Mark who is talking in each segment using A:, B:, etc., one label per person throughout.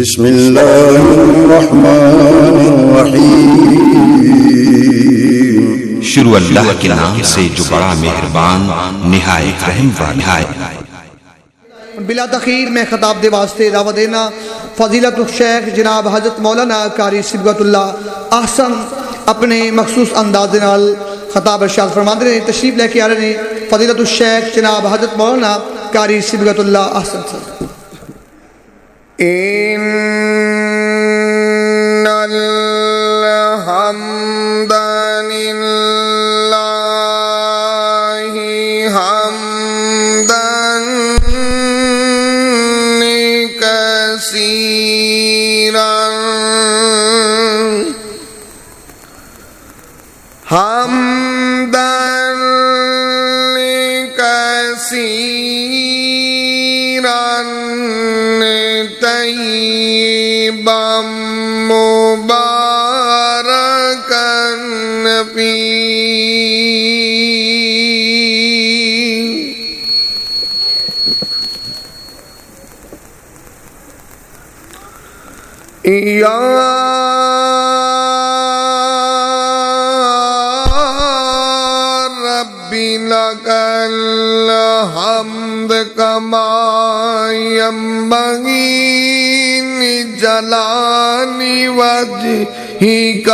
A: بسم الله الرحمن الرحيم.
B: شروع اللہ کے نام سے جو بڑا مہربان نہایت رحم والا نہایت
C: بلا تخیر میں خطاب دے واسطے دعوت دینا فضیلت الشیخ جناب حضرت مولانا کاری سبغت اللہ احسن اپنے مخصوص انداز نال خطاب ارشاد فرماندے نے تشریف لے کے آ رہے ہیں فضیلت الشیخ جناب حضرت مولانا کاری سبغت اللہ احسن صاحب۔
D: إن الحمد طيبا مباركا فيه يا رب لك الحمد كما ينبغي لجلال وجهك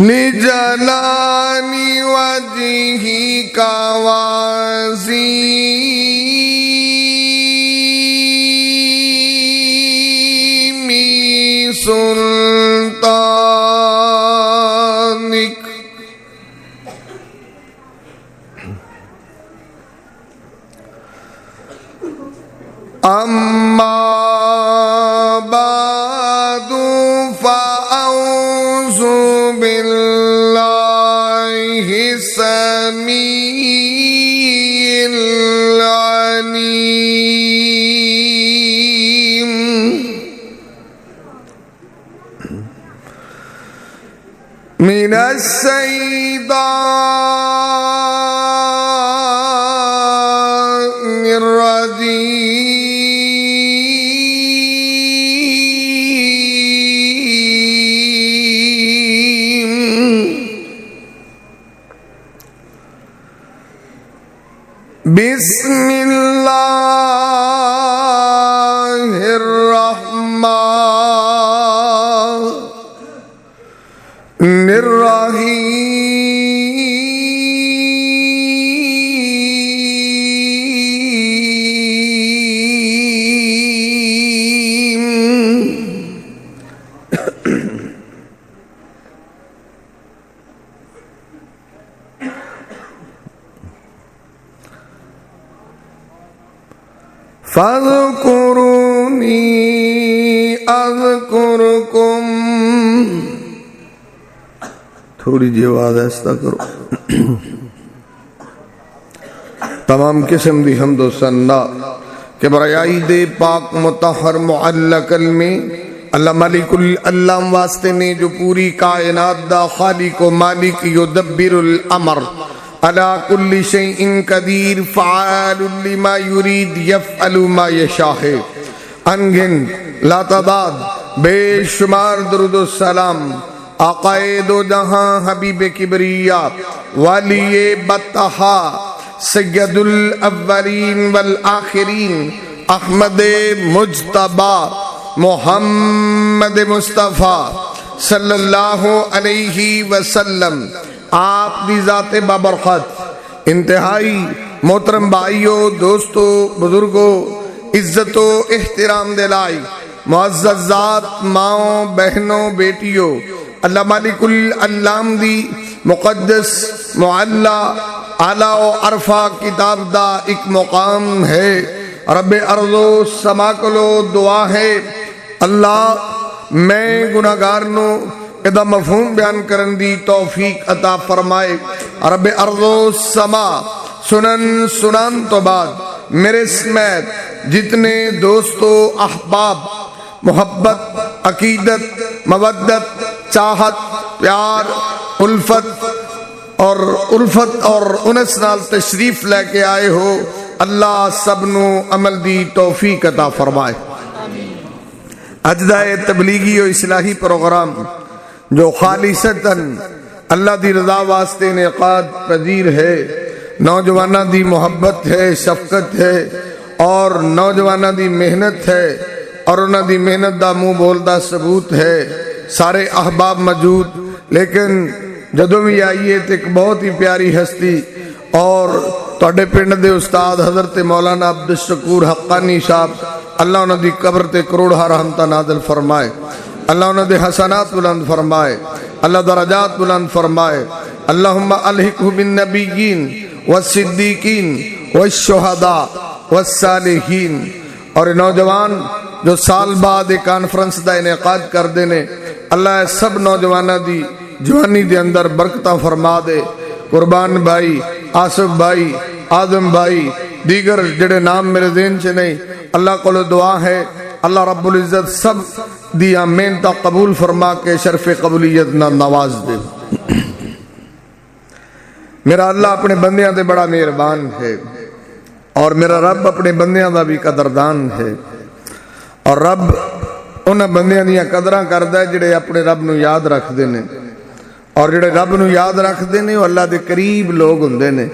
D: لجلال وجهك وعظيم سلطانك أما بعد فأعوذ بالله السميع العليم. من الشيطان الرجيم. بسم فاذكروني اذكركم تھوڑی جی آواز ایسا کرو. تمام قسم دی حمد و ثنا کہ برائے دے پاک متحر معلق میں اللہ ملک اللہ واسطے نے جو پوری کائنات دا خالق و مالک یدبر الامر علا کل شیء قدیر فعال لما یرید یفعل ما یشاہ انگن لا تعداد بے شمار درود السلام آقائے دو جہاں حبیب کبریہ ولی بطہا سید الاولین والآخرین، احمد مجتبہ محمد مصطفیٰ، صلی اللہ علیہ وسلم آپ دی ذات بابرخت، انتہائی محترم بھائیوں دوستوں بزرگوں عزت و احترام دلائی، معزز ذات، ماؤں، بہنوں، بیٹیوں، اللہ مالک العلام دی مقدس معلہ اعلیٰ و عرفہ کتاب دا ایک مقام ہے۔ رب ارض و سما کلو دعا ہے، اللہ میں گناہگار نو ادا مفہوم بیان کرن دی توفیق عطا فرمائے۔ رب ارض و سما سنن سنان تو بعد۔ میرے سمیت، جتنے دوستو احباب، محبت، عقیدت، مودت، چاہت، پیار، الفت اور الفت اور انس نال تشریف لے کے آئے ہو، اللہ سب نو عمل دی توفیق عطا فرمائے۔ اجدائے تبلیغی و اصلاحی پروگرام۔ جو خالصتاً اللہ دی رضا واسطے انعقاد پذیر ہے نوجوانہ دی محبت ہے شفقت ہے اور نوجوانہ دی محنت ہے اور انہاں دی محنت دا منہ بولدا ثبوت ہے سارے احباب موجود لیکن جدوں بھی آئیے تے ایک بہت ہی پیاری ہستی اور ਤੁਹਾਡੇ ਪਿੰਡ ਦੇ ਉਸਤਾਦ ਹਜ਼ਰਤ ਮੌਲਾਨਾ ਅਬਦੁਲ ਸ਼ਕੂਰ ਹੱਕਾਨੀ ਸਾਹਿਬ ਅੱਲਾ ਉਹਨਾਂ ਦੀ ਕਬਰ ਤੇ ਕਰੋੜਾਂ ਰਹਿਮਤਾਂ ਨਾਜ਼ਿਲ ਫਰਮਾਏ اللہ انہوں دے حسنات بلند فرمائے، اللہ درجات بلند فرمائے۔ اللہم الحقہ بالنبیین والصدیقین والشہداء والسالحین اور نوجوان جو سال بعد ایک کانفرنس دا انعقاد کر دینے اللہ سب نوجوانہ دی، جوانی دے اندر برکتہ فرما دے۔ قربان بھائی، آصف بھائی، آدم بھائی، دیگر جڑے نام میرے دین چھے نہیں، اللہ کو دعا ہے۔ اللہ رب العزت سب دیا محنت قبول فرما کے شرف قبولیت نہ نواز دے۔ میرا اللہ اپنے بندیاں دے بڑا مہربان ہے اور میرا رب اپنے بندیاں دا بھی قدردان ہے۔ اور رب انہاں بندیاں دیاں قدراں کردا ہے جڑے اپنے رب نو یاد رکھ نے۔ اور جڑے رب نو یاد رکھ نے، وہ اللہ دے قریب لوگ ہوندے نے۔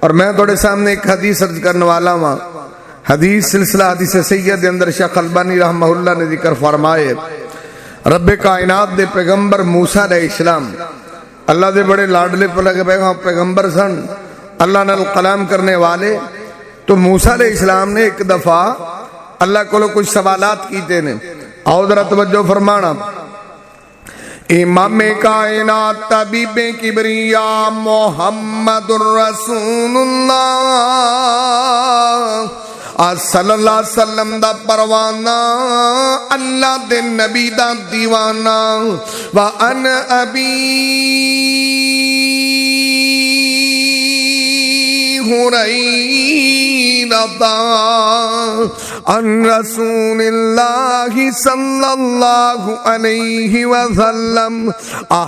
D: اور میں تھوڑے سامنے ایک حدیث عرض کرنے والا ہوں حدیث سلسلہ حدیث سید اندر شیخ البانی رحمہ اللہ نے ذکر فرمائے، رب کائنات دے پیغمبر موسیٰ علیہ السلام، اللہ دے بڑے لاڈلے پر لگے پیغمبر سن، اللہ نے کلام کرنے والے۔ تو موسیٰ علیہ السلام نے ایک دفعہ اللہ کو کچھ سوالات کیتے نے۔ آؤ ذرا توجہ فرمانا۔ امام کائنات، طبیب کبریا، محمد الرسول اللہ۔ اور صلی اللہ علیہ وسلم دا پروانہ اللہ دے نبی دا دیوانہ وان ابی عن رسول اللہ صلی اللہ علیہ وسلم۔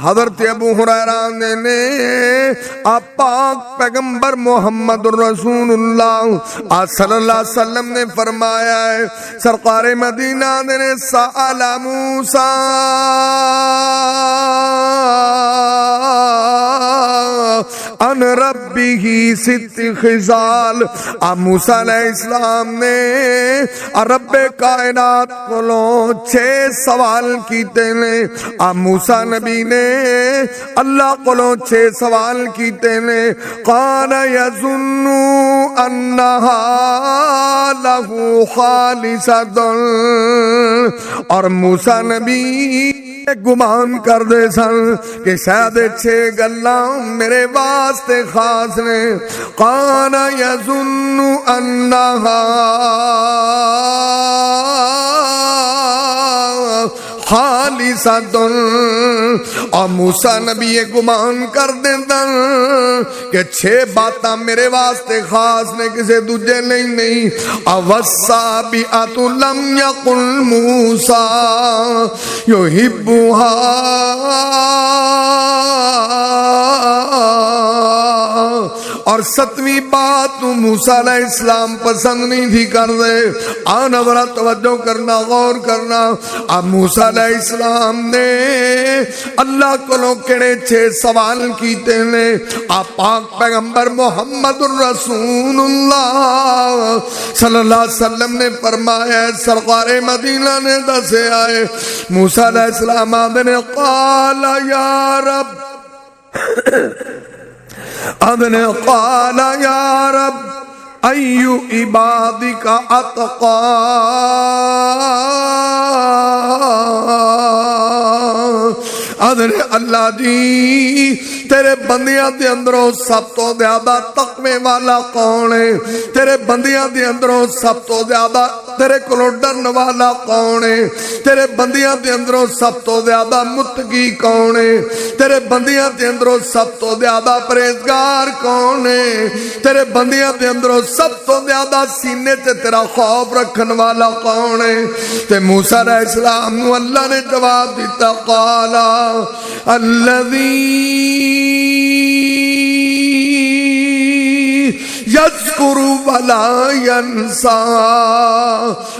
D: حضرت ابو حریران نے پاک پیغمبر محمد رسول اللہ۔ صلی اللہ علیہ وسلم نے فرمایا ہے، سرکار مدینہ نے سآل موسیٰ۔ ان ربی ہی ست خزال۔ موسیٰ علیہ السلام نے رب کائنات کولوں چھ سوال کیتے نے۔ موسیٰ نبی نے اللہ کولوں چھ سوال کیتے نے۔ قال یظنو انہا لہو خالصت اور موسیٰ نبی گمان کر دے سن کہ شاید چھ گلاں میرے واسطے خاص نے۔ قان یظن انہا خالصتن اور موسیٰ نبی یہ گمان کر دیتا کہ چھ باتاں میرے واسطے خاص نے کسے دوجے نہیں نہیں۔ اوسا بی اوسابیعت لم یقل موسیٰ یحبوہا اور ستویں بات تو موسیٰ علیہ السلام پسند نہیں تھی کر دے۔ آنا بڑا توجہ کرنا، غور کرنا۔ اب موسیٰ علیہ السلام نے اللہ کو لوگ کڑے چھے سوال کیتے نے۔ آپ پاک پیغمبر محمد الرسول اللہ صلی اللہ علیہ وسلم نے فرمایا، سرکار مدینہ نے دسے آئے۔ موسیٰ علیہ السلام آدھنے قال یا رب۔ ادن قال یا رب۔ ایو عبادک اتقا ادن اللہ دی۔ تیرے بندیاں دے اندروں سب تو زیادہ تقوی والا کون ہے؟ تیرے بندیاں دے اندروں سب تو زیادہ تیرے کولو ڈرن والا کون ہے؟ تیرے بندیاں دے اندروں سب تو زیادہ متقی کون ہے؟ تیرے بندیاں دے اندروں سب تو زیادہ پرہیزگار کون ہے؟ تیرے بندیاں دے اندروں سب تو زیادہ سینے تے تیرا خوف رکھن والا کون ہے؟ تے موسیٰ علیہ السلام نو اللہ نے جواب دیتا، قالا الذی یذکر ولا ینسا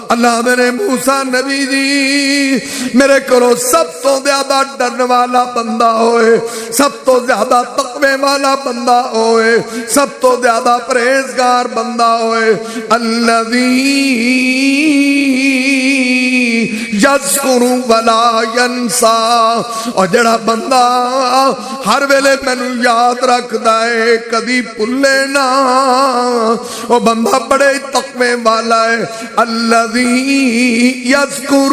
D: اللہ میرے موسیٰ نبی جی میرے کرو سب تو زیادہ ڈرن والا بندہ ہوئے، سب تو زیادہ تقوی والا بندہ ہوئے، سب تو زیادہ پریزگار بندہ ہوئے۔ اللہ یذکر ولا ینسا۔ اور جڑا بندہ ہر ویلے مینو یاد رکھدا ہے، کدی بھلے نہ۔ او بندہ بڑے تقوی والا ہے۔ الذی یذکر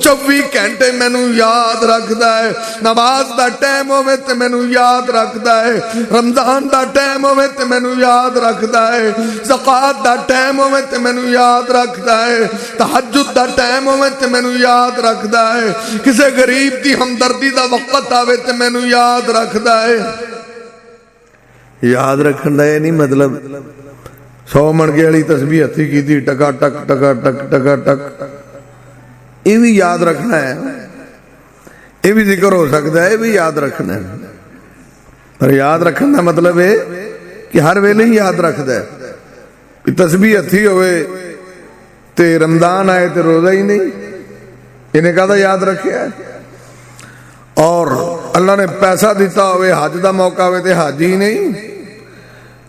D: 24 گھنٹے مینو یاد رکھدا ہے۔ نماز دا ٹائم ہوے تے مینو یاد رکھدا ہے۔ رمضان دا ٹائم ہوے تے مینو یاد رکھدا ہے۔ زکات دا ٹائم ہوے تے مینو یاد رکھدا ہے۔ تہجد دا ٹائم ہوے تے مینو یاد رکھدا ہے۔ کسے غریب دی ہمدردی دا وقت آوے تے مینو یاد رکھدا ہے۔ یاد رکھن دا یہ نہیں مطلب سو منگے والی تسبیح ہتھی کیتی ٹکا ٹک ٹکا ٹک ٹکا ٹک۔ یہ بھی یاد رکھنا ہے۔ یہ بھی ذکر ہو سکتا ہے، یہ بھی یاد رکھنا ہے۔ پر یاد رکھنا مطلب ہے کہ ہر ویلے ہی یاد رکھدا ہے۔ تسبیح ہتھی ہوئے تے رمضان آئے تے روزہ ہی نہیں۔ انہیں کہا یاد رکھے۔ ہے اور اللہ نے پیسہ دیتا ہوئے، حج دا موقع ہوئے تے حج ہی نہیں۔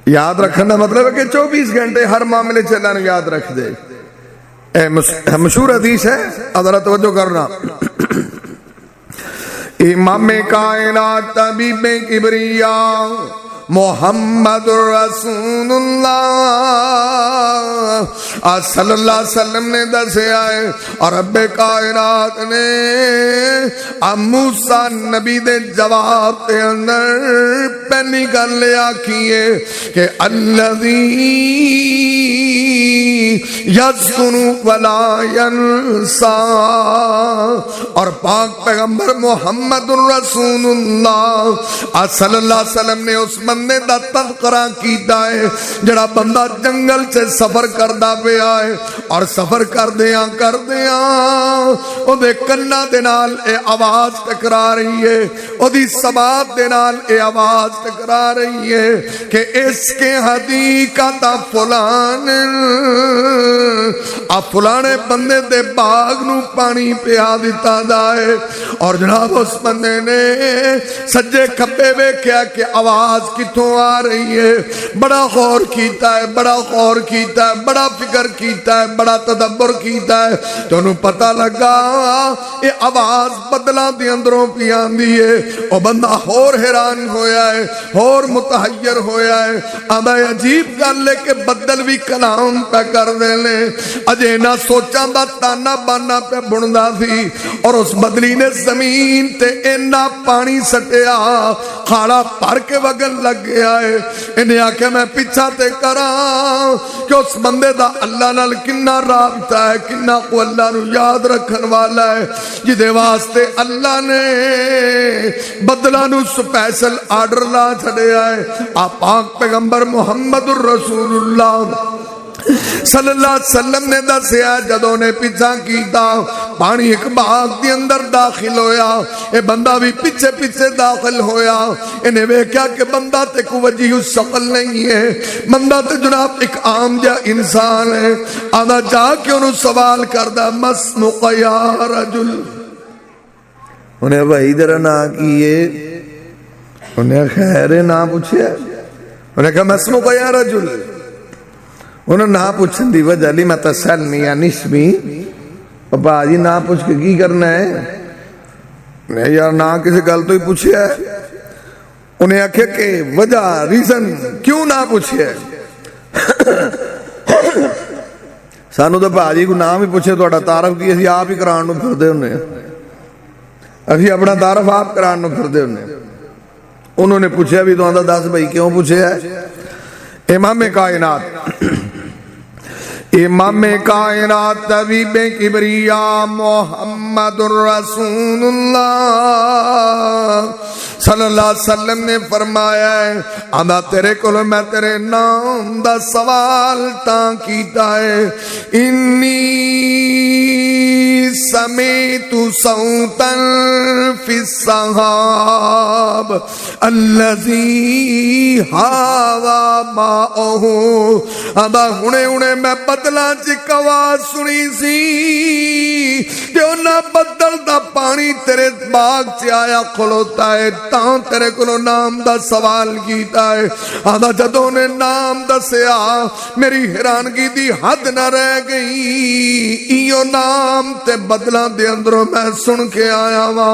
D: یاد رکھنا مطلب ہے کہ چوبیس گھنٹے ہر معاملے سے اللہ نے یاد رکھ دے۔ اے مشہور حدیث ہے ادھر توجہ کرنا۔ امام کائنات، طبیب کبریاں محمد رسول اللہ۔ آج صلی اللہ علیہ وسلم نے دسے آئے اور رب کائنات نے موسیٰ نبی دے جواب دے اندر پہلی گل لیا کیے کہ الذی یذکر ولا ینسا۔ اور پاک پیغمبر محمد الرسول اللہ۔ آج صلی اللہ علیہ وسلم نے اس بندے دا تذکرہ کیتا ہے، جڑا بندہ جنگل سے سفر کردا پیا ہے۔ اور سفر کردیاں کردیاں۔ او دے کنا دے نال اے آواز ٹکرا رہی ہے۔ او دی سماعت دے نال اے آواز ٹکرا رہی ہے کہ اس کے حدیقہ حدیقت فلان آ، فلانے بندے دے باغ نو پانی پیا دیتا دائے اور جناب، اس بندے نے سجے کھپے ویکھیا کہ آواز کتوں آ رہی ہے۔ بڑا غور کیتا ہے، بڑا غور کیتا ہے، بڑا فکر کیتا ہے، بڑا تدبر کیتا ہے۔ تو انہوں پتہ لگا، یہ آواز بدلا دی اندروں پی آندی ہے۔ او بندہ اور حیران ہویا ہے اور متحیر ہویا ہے۔ آدھا عجیب کر لے کہ بدل بھی کلام پہ کر دے لے اجے نہ سوچاں دا تانا بانا پہ بڑھندا تھی اور اس بدلی نے زمین تے اینا پانی سٹیا۔ کھاڑا پر کے وگن لگ گیا ہے۔ انہیں آکے میں پیچھا تے کرا کہ اس بندے دا اللہ نال کننا رابطہ ہے کننا کو اللہ نو یاد رکھن والا ہے۔ جدے واسطے اللہ نے بدلہ نو سپیسل آرڈر لا چھڑے آئے آپ پاک پیغمبر محمد الرسول اللہ۔ صلی اللہ علیہ وسلم نے دسیا جدوں نے پیچھا کیتا پانی ایک باغ دی اندر داخل ہویا اے بندہ بھی پیچھے پیچھے داخل ہویا انہیں ویکھیا کہ بندہ تے کو وجہ شکل نہیں ہے بندہ تے جناب ایک عام جا انسان ہے آدھا جا کے انہوں سوال کردہ مسمق یا رجل انہیں وہی در نا کیے انہیں خیر نا پوچھے انہیں کہا مسمق یا رجل انہوں نہ پوچھن دی وجہ لی میں تسلمی یا نسبی۔ پاپا جی نہ پوچھ کے کی کرنا ہے؟ نہیں یار، نہ کسی گل تو ہی پوچھے ہے۔ انہیں آکھے کہ وجہ، ریزن کیوں نہ پوچھے ہے؟ سانو تو بھاجی کو نام ہی پوچھے تو تعارف کی اسی آپ ہی کران پھر دے انہیں اسی اپنا تعارف آپ کران نو پھر دے انہیں انہوں نے پوچھے بھی تو آندہ دس بھائی کیوں پوچھے ہے؟ امام کائنات۔ امام کائنات طبیب کبریا محمد الرسول اللہ صلی اللہ علیہ وسلم نے فرمایا ہے آدھا تیرے کلو میں تیرے نام دا سوال تاں کیتا ہے۔ انی سمیت صوتا فی الصحاب الذی ہاوا ماؤہ آدھا ہنے ہنے میں پتہ بدلا چکوا سنی سی کہ انہا بدل دا پانی تیرے باغ چ آیا، کھلوتا ہے۔ تاں تیرے کلو نام دا سوال کیتا ہے۔ آدھا جدوں نے نام دسیا، میری حیرانگی دی حد نہ رہ گئی۔ ایو نام تے بدلا دے اندروں میں سن کے آیا وا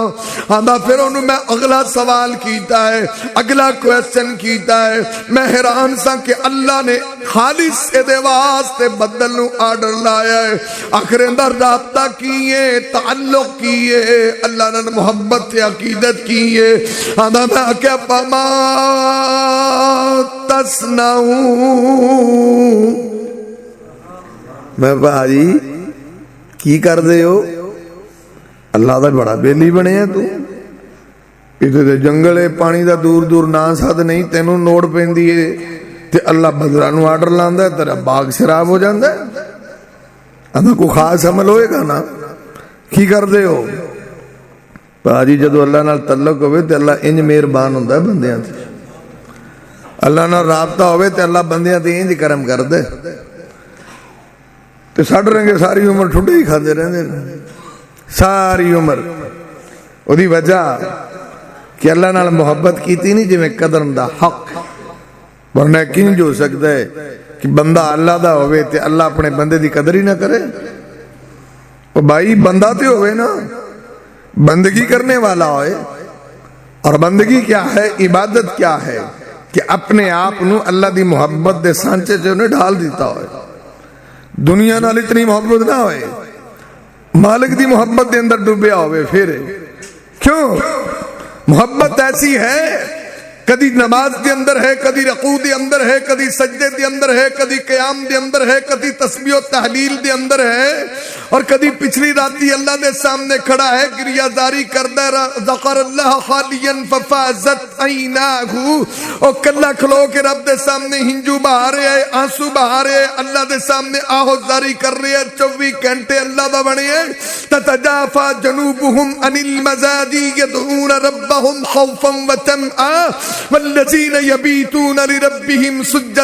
D: آدھا پھر انہوں میں اگلا سوال کیتا ہے، اگلا کویسچن کیتا ہے۔ میں حیران سا کہ اللہ نے خالص سے دے واسطے بدل نو آرڈر لایا ہے۔ آخر اندر رابطہ کیے، تعلق کیے، اللہ نے محبت سے عقیدت کیے۔ آدھا میں کیا پما تسنعون میں بھائی ہاں جی، کی کر دے ہو؟ اللہ دا بڑا بیلی بنے ہیں تو۔ کسی دے جنگل ہے پانی دا دور دور نہ ساتھ نہیں تینوں نوڑ پیندی ہے۔ تے اللہ بدرانو آرڈر لاندا ہے، تیرا باغ شراب ہو جاندا ہے۔ اندھا کو خاص عمل ہوئے گا نا، کی کر دے ہو؟ باجی جدو اللہ نال تعلق ہوئے تے اللہ انج مہربان ہوندا ہے بندیاں تے۔ اللہ نال رابطہ ہوئے تے اللہ بندیاں تے انج کرم کر دے تے سڑ رنگے ساری عمر ٹھنڈے ہی کھاندے رہندے نے۔ ساری عمر۔ وہی وجہ کہ اللہ نال محبت کیتی نہیں، جویں قدر دا حق ورنہ کنج ہو سکتا ہے کہ بندہ اللہ دا ہوئے تے اللہ اپنے بندے دی قدر ہی نہ کرے؟ وہ بھائی بندہ تے ہوئے نا، بندگی کرنے والا ہوئے۔ اور بندگی کیا ہے؟ عبادت کیا ہے؟ کہ اپنے آپ نو اللہ دی محبت دے سانچے جو نے ڈھال دیتا ہوئے۔ دنیا نال اتنی محبت نہ ہوئے۔ مالک دی محبت دے اندر ڈوبیا ہوئے پھر۔ کیوں؟ محبت ایسی ہے کدی نماز دے اندر ہے، کدی رقو دے اندر ہے، کدی سجدے دے اندر ہے، کدی قیام دے اندر ہے، کدی تسبیح و تحلیل دے اندر ہے۔ اور کدی پچھلی راتی اللہ دے سامنے کھڑا ہے گریا داری کردہ ذکر اللہ خالین ففازت عیناہو۔ اور کلہ کھلو کے رب دے سامنے ہنجو بہارے ہے آنسو بہارے ہے اللہ دے سامنے آہو داری کر رہے ہے چووی گھنٹے اللہ دا بنے۔ ہے تتجافا جنوبہم ان المزاجی یدعون ربہم خوفا و تمعا والذین یبیتون لربہم سجدا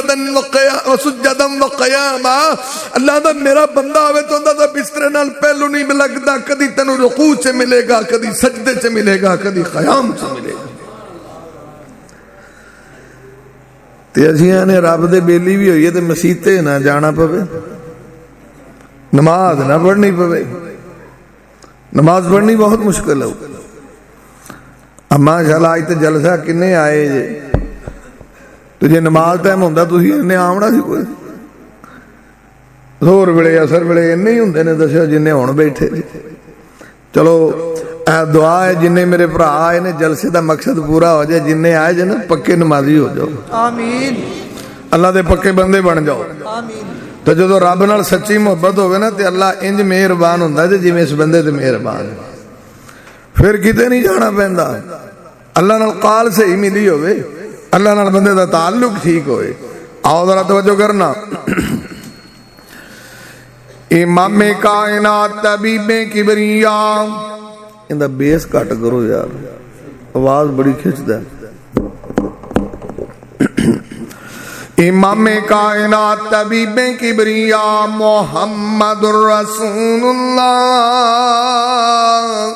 D: وسجدا وقیاما اللہ دا میرا بندہ ہوئے تو اندہ دا بسترے نال پہلو نہیں لگدا کدی تنو رکوع سے ملے گا، کدی سجدے سے ملے گا، کدی قیام سے ملے گا۔ تے اسیاں نے رب دے بیلی بھی ہوئی ہے تے مسیتے نہ جانا پوے۔ نماز نہ پڑھنی پوے۔ نماز پڑھنی بہت مشکل ہے۔ اما شاء اللہ تے جلسہ کنے آئے جے تو جے نماز ٹائم ہوندا تسی نے آونا سی کوئی زور ویلے اثر ویلے اننے ہی ہوندے نے دسیا جننے ہن بیٹھے جی چلو اے دعا ہے جننے میرے بھرا آئے نے جلسے دا مقصد پورا ہو جائے جننے آئے جے نا پکے نمازی ہو جاؤ
C: آمین
D: اللہ دے پکے بندے بن جاؤ
C: آمین
D: تو جدو رب نال سچی محبت ہوے نا تے اللہ انج مہربان ہوندا تے جویں اس بندے تے مہربان ہے پھر کتے نہیں جانا پہندا؟ اللہ نال قال سے ہی ملی ہوئے، اللہ نال بندے دا تعلق ٹھیک ہوئے۔ آؤ ذرا توجہ کرنا۔ امام کائنات طبیب کبریا۔ ان دا بیس کٹ کرو یار، آواز بڑی کھچدا ہے۔ امام کائنات طبیب کبریا، محمد الرسول اللہ۔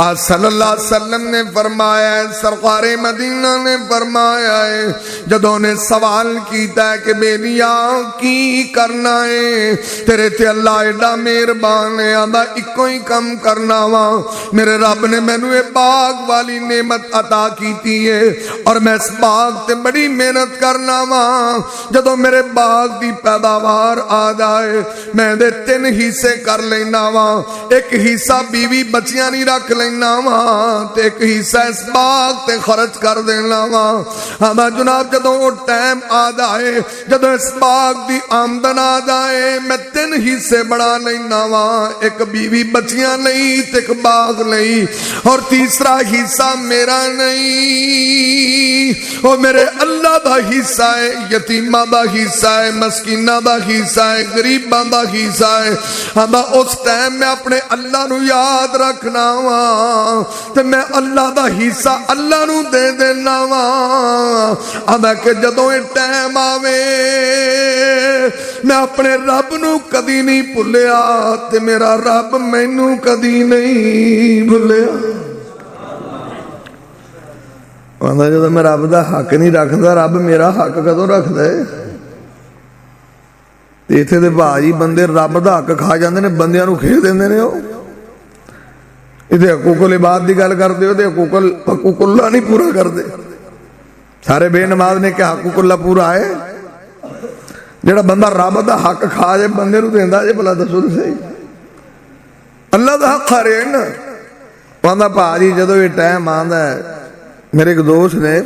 D: آج صلی اللہ علیہ وسلم نے فرمایا ہے، سرکار مدینہ نے فرمایا ہے، جدوں نے سوال کیتا ہے کہ بیبیا کی کرنا ہے؟ تیرے تے اللہ ایڈا مہربان ہے آدھا اکو ہی کم کرنا وا۔ میرے رب نے مینو یہ باغ والی نعمت عطا کیتی ہے اور میں اس باغ تے بڑی محنت کرنا وا۔ جدوں میرے باغ دی پیداوار آ جائے، میں دے تین حصے کر لینا وا۔ ایک حصہ بیوی بچیاں نہیں رکھ لینا وا تے ایک حصہ اس باغ تے خرچ کر دینا وا۔ ہاں جناب، جدوں وہ ٹائم آ جائے، جدوں اس باغ دی آمدن آ جائے، میں تین حصے بڑا لینا وا۔ ایک بیوی بچیاں نہیں، تے ایک باغ نہیں، اور تیسرا حصہ میرا نہیں۔ وہ میرے اللہ دا حصہ ہے یتیمہ دا حصہ ہے مسکینہ دا حصہ ہے غریبہ دا حصہ ہے۔ ہاں اس ٹائم میں اپنے اللہ نو یاد رکھنا وا۔ تے میں اللہ دا حصہ اللہ نو دے دینا وا آندا کہ جدوں اے ٹائم آوے میں اپنے رب نو کدی نہیں بھلیا تے میرا رب مینو کدی نہیں بھلیا آندا جدوں میں رب دا حق نہیں رکھدا رب میرا حق کدوں رکھدا ہے تے ایتھے دے بھاجی بندے رب دا حق کھا جاندے نے بندیاں نو کھیل دیندے نے او یہ یہ حقوق العباد دی گل کرتے ہو حقوق حقوق اللہ نہیں پورا کرتے۔ سارے بے نماز نے کہ حقوق اللہ پورا ہے۔ جڑا بندہ رب دا حق کھا جائے بندے نو دیندا جے بلا دسو تے صحیح۔ اللہ دا حق کھا رہے نا۔ پاندا جی، جدو یہ ٹائم آندا ہے، میرے ایک دوست نے،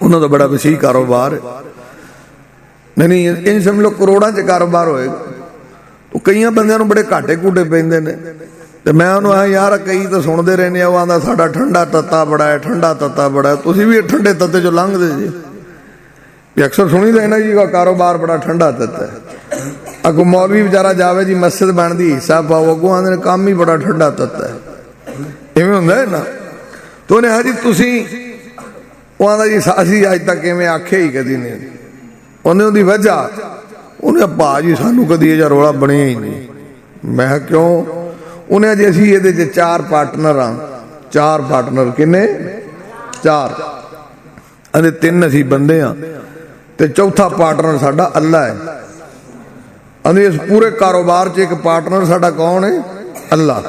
D: انہوں دا بڑا وسیع کاروبار نہیں نہیں ان سمجھ لو، کروڑاں چ کاروبار ہوئے۔ گا تو کئی بندیاں نو بڑے گھاٹے کوٹے پیندے نے تے میں انہوں آ یار کئی تو سنتے رہنے وہ آندا ساڈا ٹھنڈا تتا بڑا ہے ٹھنڈا تتا بڑا ہے تسی بھی ٹھنڈے تتے جو لنگ دے جی یہ اکثر سنی لینا جی کا کاروبار بڑا ٹھنڈا تتا ہے اگو مولوی بیچارہ جاوے جی مسجد بن دی حصہ پاؤ اگو آندے کام ہی بڑا ٹھنڈا تتا ہے ایویں ہوندا ہے نا تو نے ہجی تسی وہ آندا جی اسی اج تک ایویں آکھے ہی کدی نہیں انہیں دی وجہ انہیں پا جی سانو کدی یہ رولا بنیا ہی نہیں میں کیوں انہیں جی اسی یہ چار پارٹنر ہاں چار پارٹنر کنے چار اندے تین اسی بندے ہاں تے چوتھا پارٹنر ساڈا اللہ ہے اندے اس پورے کاروبار چ ایک پارٹنر ساڈا کون ہے اللہ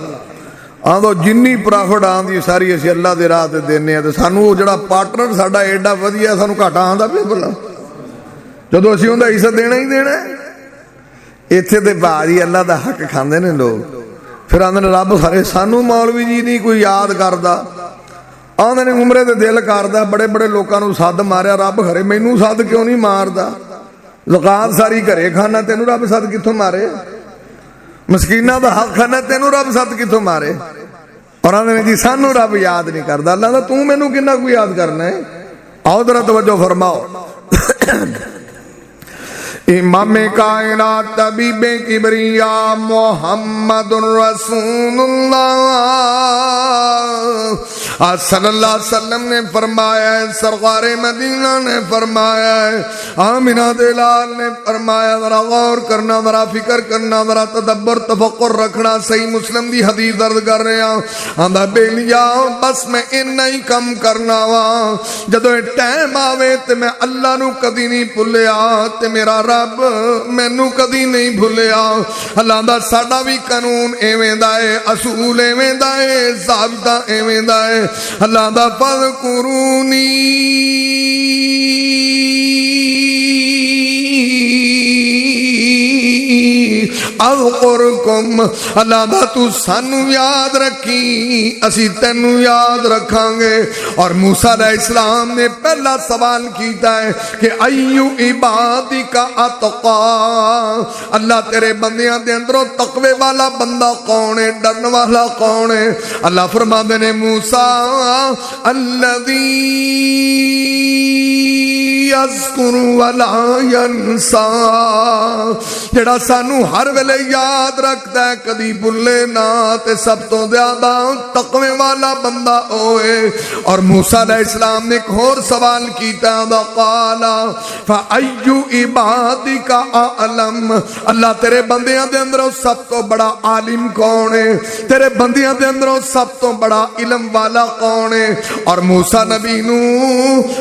D: آندو جنی پرافٹ آندی ساری اسی اللہ دے راہ تے دینے تے سانو جڑا پارٹنر ساڈا ایڈا ودیا سانو گھاٹا آندا پیا بلا جدو اسی اوندا حصہ دینا ہی دینا ہے ایتھے تے بھاری اللہ دا حق پھر آدھے رب سارے سانو مولوی جی نہیں کوئی یاد کرتا آدھے نے عمرے دے دل کرتا بڑے بڑے لوگوں سد ماریا، رب خرے مینو سد کیوں نہیں مارتا زکات ساری گھرے کھانا، تینوں رب سد کتوں مارے؟ مسکینہ دا حق کھانا، تینوں رب سد کتوں مارے؟ اور آدھے جی سانو رب یاد نہیں کرتا اللہ دا تو مینو کو یاد کرنا ہے؟ آؤ ذرا توجہ فرماؤ۔ امام کائنات طبیب کبریا محمد رسول اللہ۔ صلی اللہ علیہ وسلم نے فرمایا ہے، سرغار مدینہ نے فرمایا ہے۔ آمینہ دلال نے فرمایا، ذرا غور کرنا، ذرا فکر کرنا، ذرا تدبر، تفکر رکھنا۔ صحیح مسلم دی حدیث درد کر رہے ہیں۔ آندہ بیلیا بس میں ان نہیں کم کرنا وا۔ جدو ٹائم آوے تے میں اللہ نو کدی نہیں بھولیا، تے میرا رب مینو کدی نہیں بھولیا اللہ دا ساڈا بھی قانون ایویں دا اصول ایویں دا ہے ضابطہ ایویں دا ہے اللہ دا فذکرونی اذکرکم اللہ دا تو سانو یاد رکھی اسی تینو یاد رکھاں گے اور موسیٰ علیہ السلام نے پہلا سوال کیتا ہے کہ ایو عبادی کا اتقا اللہ تیرے بندیاں دے اندروں تقوی والا بندہ کون ہے ڈرن والا کون ہے اللہ فرما دے نے موسیٰ الذی یذکر ولا ینسا۔ جڑا سانو ہر ویلے یاد رکھتا ہے، کدی بھلے نہ، تے سب تو زیادہ تقوی والا بندہ ہوئے اور موسیٰ علیہ السلام نے ایک اور سوال کیتا دا قالا فَأَيُّ عِبَادِكَ أَعْلَمْ۔ اللہ تیرے بندیاں دے اندروں سب تو بڑا عالم کون ہے؟ تیرے بندیاں دے اندروں سب تو بڑا علم والا کون ہے؟ اور موسیٰ نبی نو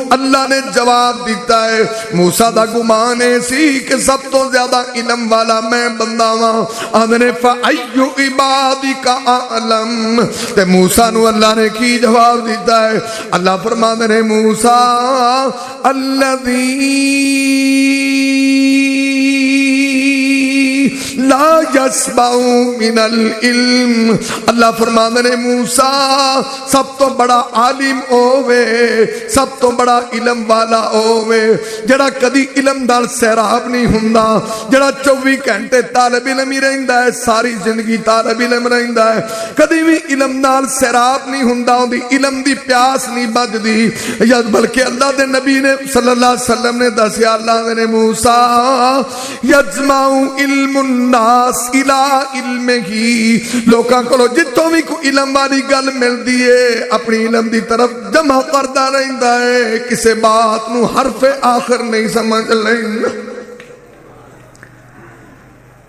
D: اللہ نے جواب دیتا ہے۔ موسیٰ دا گمان ہے سی کہ سب تو زیادہ علم والا میں بندہ ہاں۔ آدھنے فَأَيُّ عِبَادِكَ أَعْلَمْ۔ تے موسیٰ نو اللہ نے کی جواب دیتا ہے۔ اللہ فرما دے موسیٰ، الذي لا يسبع من العلم۔ اللہ فرما دے موسیٰ، سب تو بڑا عالم ہووے سب تو بڑا علم والا ہووے جڑا کدی علم دار سیراب نہیں ہوندا، جڑا 24 گھنٹے طالب علم ہی رہندا ہے، ساری زندگی طالب علم رہندا ہے۔ کدی بھی علم نال سیراب نہیں ہوندا اودی علم دی پیاس نہیں بجدی یا بلکہ اللہ دے نبی نے صلی اللہ علیہ وسلم نے دسیا، اللہ نے موسیٰ یجمع علم الناس الى علم ہی لوکاں کولو جتوں بھی کوئی علم والی گل ملدی ہے، اپنی علم دی طرف جمع کردا رہندا ہے۔ کسے بات نو حرف آخر نہیں سمجھ لیندا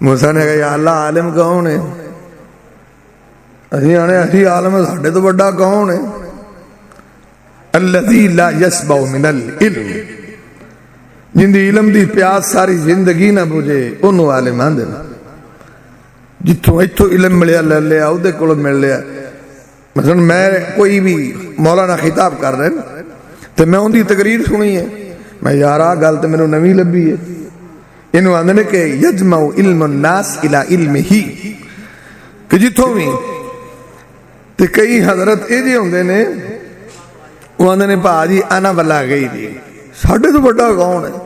D: موسیٰ نے کہا، یا اللہ، عالم کون ہے؟ اسی آنے، اسی عالم ساڈے تو بڑا کون ہے؟ الذی لا یسبع من العلم۔ جن دی علم دی پیاس ساری زندگی نہ بجے انہوں عالم آندے جتوں ایتھوں علم ملیا، لے لیا او دے کول مل لیا۔ مثلا میں کوئی بھی مولانا خطاب کر رہے ہیں تو میں ان دی تقریر سنی ہے۔ میں یارا گل تو میرے نوی لبی ہے۔ انہوں آندے نے کہ یجمع علم الناس الى علم ہی کہ جتوں بھی، تے کئی حضرت اے جے ہوندے نے وہ آندے نے پا جی انا بلا گئی دی۔ ساڈے تو بڑا کون ہے۔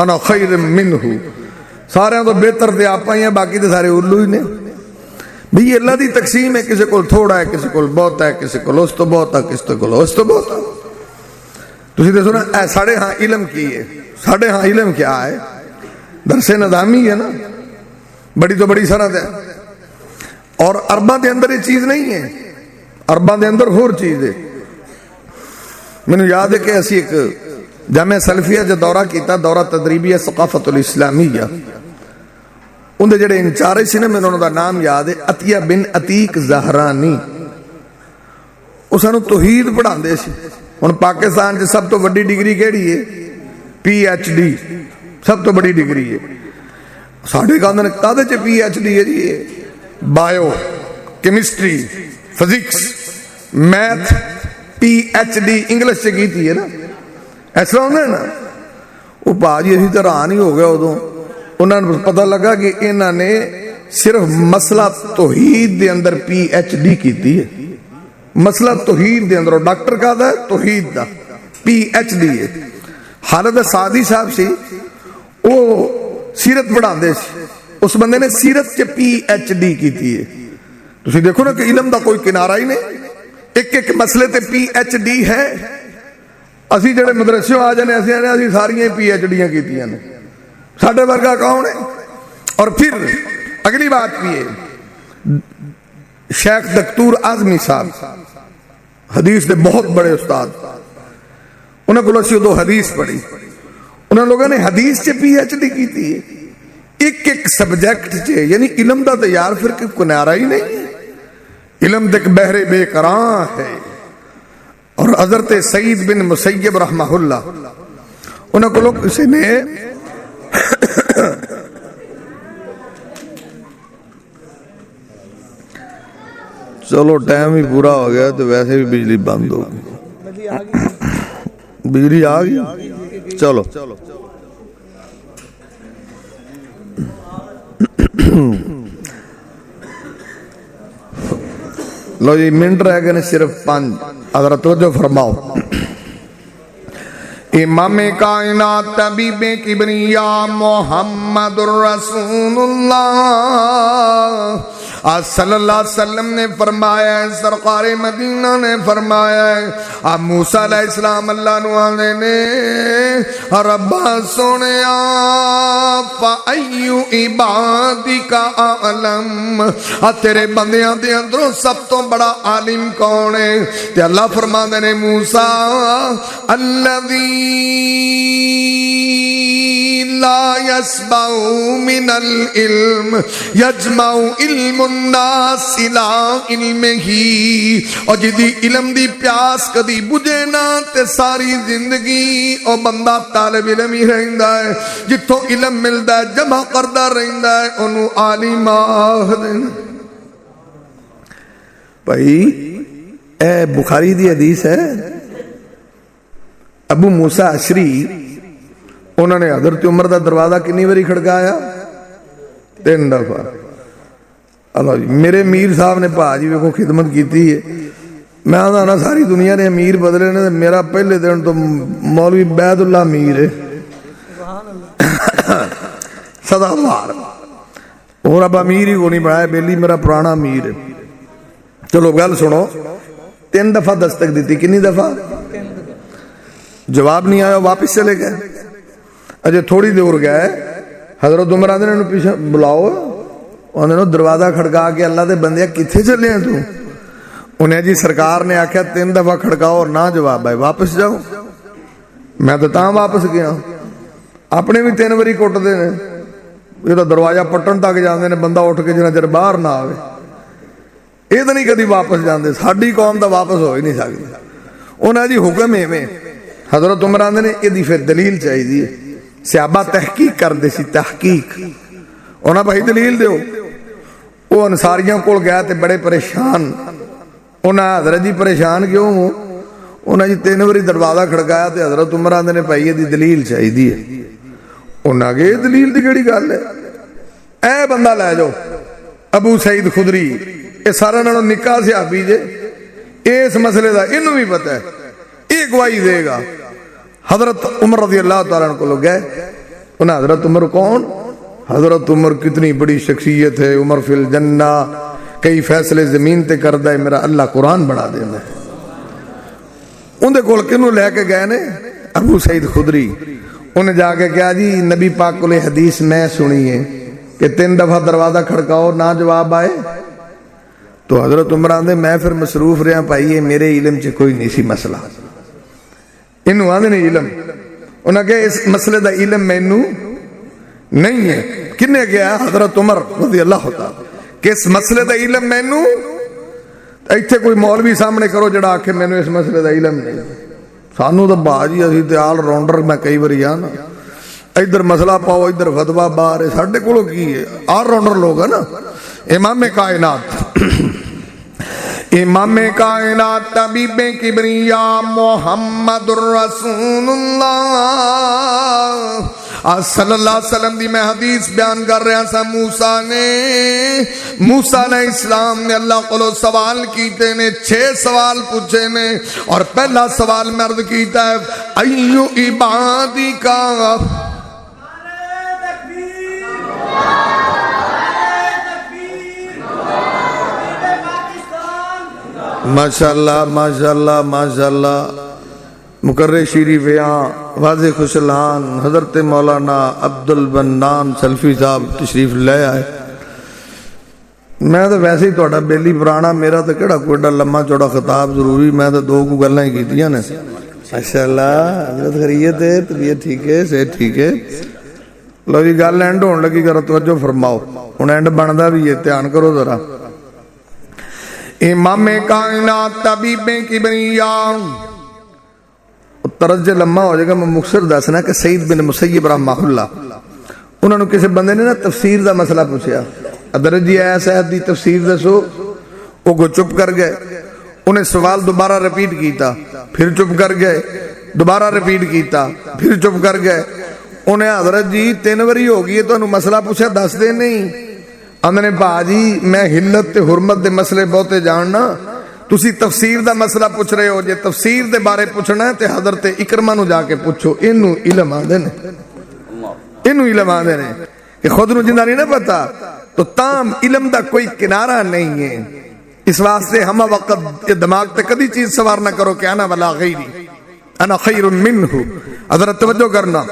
D: انا خیر منہ۔ سارے تو بہتر تے آپ ہی ہیں، باقی تے سارے الو ہی نے۔ بھی اللہ دی تقسیم ہے کسی کو تھوڑا ہے کسی کو بہت ہے کسی کو اس تو بہت ہے کسی کو اس تو بہت ہے۔ تسی تے سنا اے ساڑھے ہاں علم کی ہے۔ ساڑھے ہاں علم کیا ہے؟ درس نظامی ہے نا۔ بڑی تو بڑی سرحد ہے۔ اور ارباں دے اندر یہ چیز نہیں ہے۔ ارباں دے اندر ہور چیز ہے۔ میں یاد ہے کہ اسی ایک جامعہ سلفیہ جو دورہ کیتا، دورہ تدریبیہ، ثقافت الاسلامیہ۔ اندھے جڑے انچارے سے نے میں انہوں دا نام یاد ہے، عطیہ بن عتیق زہرانی۔ اس انہوں توحید پڑھا دے سی۔ ان پاکستان سے سب تو بڑی ڈگری کیڑی ہے؟ پی ایچ ڈی سب تو بڑی ڈگری ہے۔ ساڑھے کاندھے نے کادے چے پی ایچ ڈی ہے جی؟ Biochemistry physics math P H D English سے کی تھی ہے نا۔ ایسا ہونا ہے نا؟ وہ باجی اسی طرح نہیں ہو گیا ادو انہوں نے پتہ لگا کہ انہوں نے صرف مسئلہ توحید دے اندر پی ایچ ڈی کی تھی ہے۔ مسئلہ توحید دے اندر ڈاکٹر کا دا ہے توحید دا پی ایچ ڈی ہے۔ حالت سادی صاحب سی، وہ سیرت پڑھا دے سی۔ اس بندے نے سیرت کے پی ایچ ڈی کی تھی ہے۔ تو دیکھو نا کہ علم دا کوئی کنارہ ہی نہیں۔ ایک ایک مسئلے تے پی ایچ ڈی ہے۔ اسی جڑے مدرسوں آ جانے اسی آنے اسی ساری پی ایچ ڈیاں کیتیاں نے ساڈے ورگا کون ہے اور پھر اگلی بات بھی ہے شیخ دکتور اعظمی صاحب حدیث دے بہت بڑے استاد انہیں کو دو حدیث پڑھی انہوں لوگوں نے حدیث چ پی ایچ ڈی کی ہے ایک ایک سبجیکٹ چ یعنی علم دا تیار پھر کہ کنارا ہی نہیں علم دک بہرے بے کراں ہے اور حضرت سعید بن مسیب رحمہ اللہ۔ انہوں کو لوگ اسے نے چلو ٹائم ہی پورا ہو گیا تو ویسے بھی بجلی بند ہو۔ بجلی آ گئی؟ چلو۔ لو جی منٹ رہ گئے صرف پانچ۔ حضرت توجہ فرماؤ۔ امام کائنات طبیب کبریا محمد الرسول اللہ۔ آج صلی اللہ علیہ وسلم نے فرمایا ہے، سرکار مدینہ نے فرمایا ہے۔ اب موسیٰ علیہ السلام اللہ نوالے نے ربا سنیا فَأَيُّ عبادی کا عالم تیرے بندیاں دے اندروں سب تو بڑا عالم کون ہے؟ تے اللہ فرما دے نے، موسیٰ، الذي لا يسبع من العلم يجمع علم الناس الى علمه اور جدی علم دی پیاس کدی بجے نا تے ساری زندگی او بندہ طالب علم ہی رہندا ہے۔ جتھوں علم ملدا ہے، جمع کردا رہندا ہے، اونوں عالم آکھدے بھائی، اے بخاری دی حدیث ہے، ابو موسیٰ عشری، انہوں نے حضرت عمر دا دروازہ کنی بری کھڑکایا؟ تین دفعہ۔ جی، میرے میر صاحب نے پا جی کو خدمت کیتی ہے۔ میں آدھا ساری دنیا نے امیر بدلے نے، میرا پہلے دن تو مولوی بیت اللہ امیر ہے۔ صدا بار اور اب امیر ہی کو نہیں بڑھایا بیلی میرا پرانا امیر ہے۔ چلو، گل سنو۔ تین دفعہ دستک دیتی، کنی دفعہ؟ جواب نہیں آیا، واپس چلے گئے۔ اجے تھوڑی دور گئے۔ حضرت عمر آدھے پیچھے بلاؤ۔ انہوں نے دروازہ کھڑکا کے اللہ دے بندے کتنے چلے ہیں تو انہیں جی سرکار نے آخیا تین دفعہ کھڑکاؤ اور نہ جواب ہے واپس جاؤ میں تو تاں واپس گیا اپنے بھی تین باری کٹتے ہیں یہ تو دروازہ پٹن تک جانے نے بندہ اٹھ کے جنا چر باہر نہ آئے یہ تو نہیں کدی واپس جانے ساری قوم تو واپس ہو ہی نہیں سکتی انہیں جی حکم ایویں حضرت عمر آدھے نے یہ پھر دلیل چاہیے سیابا تحقیق کرتے سی تحقیق انہیں بھائی دلیل دیو وہ انساریاں کول گیا تے بڑے پریشان۔ انہیں حضرت جی پریشان کیوں ہو انہیں جی تین باری دروازہ کھڑکایا تے حضرت عمر آدھے نے بھائی یہ دلیل چاہیے انہیں آگے یہ دلیل دی کیڑی گل ہے؟ اے بندہ لے جاؤ، ابو سعید خدری، یہ سارا نالوں نکا صحابی جے۔ اس مسئلے دا انہوں بھی پتہ ہے۔ یہ گواہی دے گا۔ حضرت عمر رضی اللہ تعالیٰ کو لوگ گئے۔ انہیں حضرت عمر کون؟ حضرت عمر کتنی بڑی شخصیت ہے، عمر فی الجنہ، کئی فیصلے زمین تے کردہ ہے میرا اللہ قرآن بنا دینا ہے اندھے کول کنو لے کے گئے نے؟ ابو سعید خدری۔ انہیں جا کے کہا جی نبی پاک کو لے حدیث میں سنی ہے کہ تین دفعہ دروازہ کھڑکاؤ، نہ جواب آئے۔ تو حضرت عمران دے میں پھر مصروف رہا پائیے میرے علم چ کوئی نہیں سی مسئلہ۔ انہوں آدھے نہیں علم۔ انہوں کہ اس مسئلے دا علم مینو نہیں ہے۔ کنے گیا حضرت عمر رضی اللہ ہوتا کہ اس مسئلے دا علم مینو؟ ایتھے کوئی مولوی سامنے کرو جڑا آکھے مینو اس مسئلے دا علم نہیں۔ سانو تو باجی اسی تے آل راؤنڈر میں کئی باری آنا۔ ادھر مسئلہ پاؤ، ادھر فتوا باہر ساڈے کولو کی ہے؟ آل راؤنڈر لوگ ہے نا۔ امام کائنات۔ امام کائنات طبیب کبریا محمد الرسول اللہ صلی اللہ علیہ وسلم دی میں حدیث بیان کر رہا سا موسیٰ نے۔ موسیٰ علیہ السلام نے اللہ کو سوال کیتے نے، چھ سوال پوچھے نے۔ اور پہلا سوال مرد کیتا ہے، ایو عبادی کا۔ ماشاءاللہ ماشاءاللہ ماشاءاللہ۔ مقرر شیری ویاں واضح خوشلان حضرت مولانا عبد البنان سلفی صاحب تشریف لے آئے۔ میں تو ویسے ہی تھوڑا بیلی پرانا، میرا تو کہڑا کوئی ڈا چوڑا خطاب ضروری، میں تو دو کو گلاں ہی کیتیاں نے۔ ماشاءاللہ، حضرت خیریت ہے، طبیعت ٹھیک ہے، صحت ٹھیک ہے۔ لو جی گل اینڈ ہون لگی کرو توجہ فرماؤ۔ ہن اینڈ بندا بھی ہے، دھیان کرو ذرا۔ امام کائنات طبیب کبریا۔ طرز جے ہو جائے گا، میں مختصر دسنا کہ سید بن مسیب رحمہ اللہ، انہوں نے کسی بندے نے نا تفسیر دا مسئلہ پوچھا۔ ادر جی ایسا دی تفسیر دسو۔ وہ کو چپ کر گئے۔ انہیں سوال دوبارہ ریپیٹ کیتا۔ پھر چپ کر گئے۔ دوبارہ ریپیٹ کیتا۔ پھر چپ کر گئے۔ انہیں حضرت جی تین وری ہو گئی تو مسئلہ پوچھا، دس دے نہیں جی میں حلت تے حرمت دے مسئلے بہتے جاننا۔ تسی تفسیر دا مسئلہ پوچھ رہے ہو۔ جے تفسیر دے بارے پوچھنا ہے تے حضرت اکرمہ نو جا کے پوچھو۔ انو علم آدھے نے۔ انو علم آدھے نے۔ کہ خود نو جندہ نہیں نہ پتا، تو تام علم دا کوئی کنارہ نہیں ہے۔ اس واسطے ہمہ وقت دماغ تے کدی چیز سوار نہ کرو کہ انا ولا غیری، انا خیر منہ حضرت توجہ کرنا۔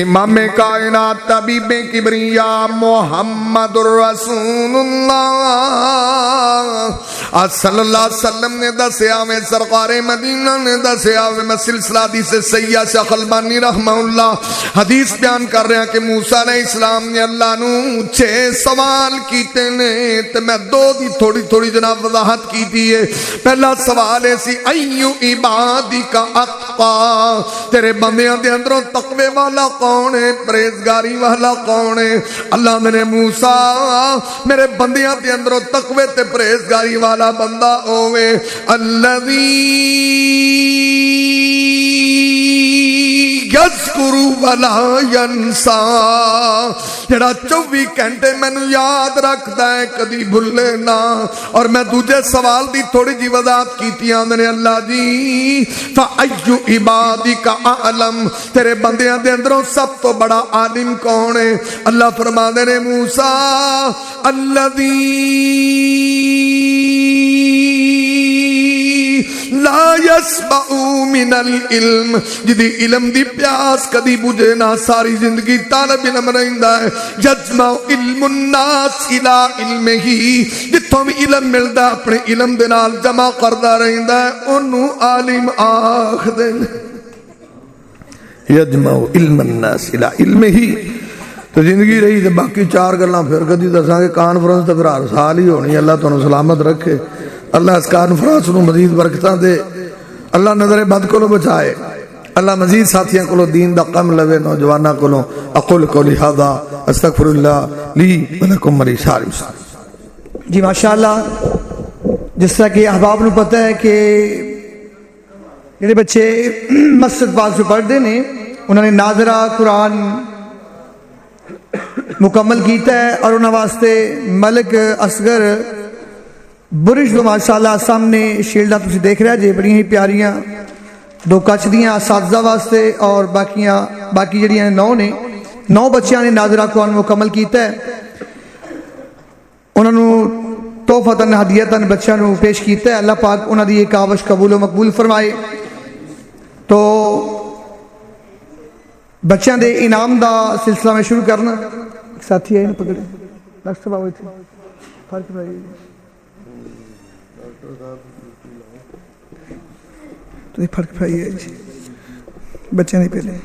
D: امام کائنات طبیب کبریا محمد الرسول اللہ۔ صلی اللہ علیہ وسلم نے دسیا میں سرکار مدینہ نے دسیا میں سلسلہ حدیث سیدہ شیخ البانی رحمہ اللہ۔ حدیث بیان کر رہے ہیں کہ موسیٰ علیہ السلام نے اللہ نو چھ سوال کیتے نے تے میں دو دی تھوڑی تھوڑی جناب وضاحت کی تھی ہے۔ پہلا سوال ہے سی، ایو عبادی کا اتقا تیرے بندے بندیاں دے اندروں تقوی والا کون ہے؟ پریزگاری والا کون ہے؟ اللہ نے موسیٰ، میرے بندیاں دے اندروں تقوی تے پریزگاری والا بندہ ہوئے اللہ یذکرو ولا ینسا۔ جڑا چوبی گھنٹے مینو یاد رکھتا ہے، کدی بھولے نہ۔ اور میں دوجے سوال دی تھوڑی جی وضاحت کیتی نے، اللہ جی۔ فایو عبادی کا عالم تیرے بندیاں دے اندروں سب تو بڑا عالم کون ہے؟ اللہ فرما دے نے موسیٰ الذی لا یسبعو من العلم. جدی علم دی پیاس کدی بجھے نہ، ساری زندگی طالب علم رہندا ہے. یجمع علم الناس الى علم ہی جتوں بھی علم ملدا، اپنے علم دے نال جمع کردا رہندا ہے. اونوں عالم آکھ دے یجمع علم الناس الى علم ہی تو زندگی رہی تو باقی چار گلاں پھر کدی دساں گے کانفرنس تو پھر ہر سال ہی ہونی، اللہ تانوں سلامت رکھے. اللہ اس کانفرنس نو مزید برکتاں دے۔ اللہ نظر بد کو بچائے۔ اللہ مزید ساتھیاں کو دین دا قم لوے نوجوانہ کو اقول کو لہذا استغفر اللہ لی ولکم مری ساری
C: جی ماشاءاللہ، جس طرح کہ احباب نو پتہ ہے کہ جڑے بچے مسجد پاک سے پڑھتے نے انہوں نے ناظرہ قرآن مکمل کیتا ہے اور انہوں واسطے ملک اصغر برش تو ماشاءاللہ سامنے شیلڈا تسی دیکھ رہے جے جی بڑی ہی پیاریاں، دو کچھ دیاں اساتذہ واسطے اور باقیاں، باقی جڑیاں نو نے، نو بچیاں نے ناظرہ قرآن مکمل کیتا ہے۔ انہوں نے توفتاً ہدیتاً بچیاں نو پیش کیتا ہے۔ اللہ پاک انہوں دی ایک آوش قبول و مقبول فرمائے۔ تو بچیاں دے انعام دا سلسلہ میں شروع کرنا۔ ایک ساتھی آئی نا پکڑے۔ ڈاکٹر صاحب آئے تھے فرق تو یہ فرق پائی ہے جی۔ بچے نہیں پہلے۔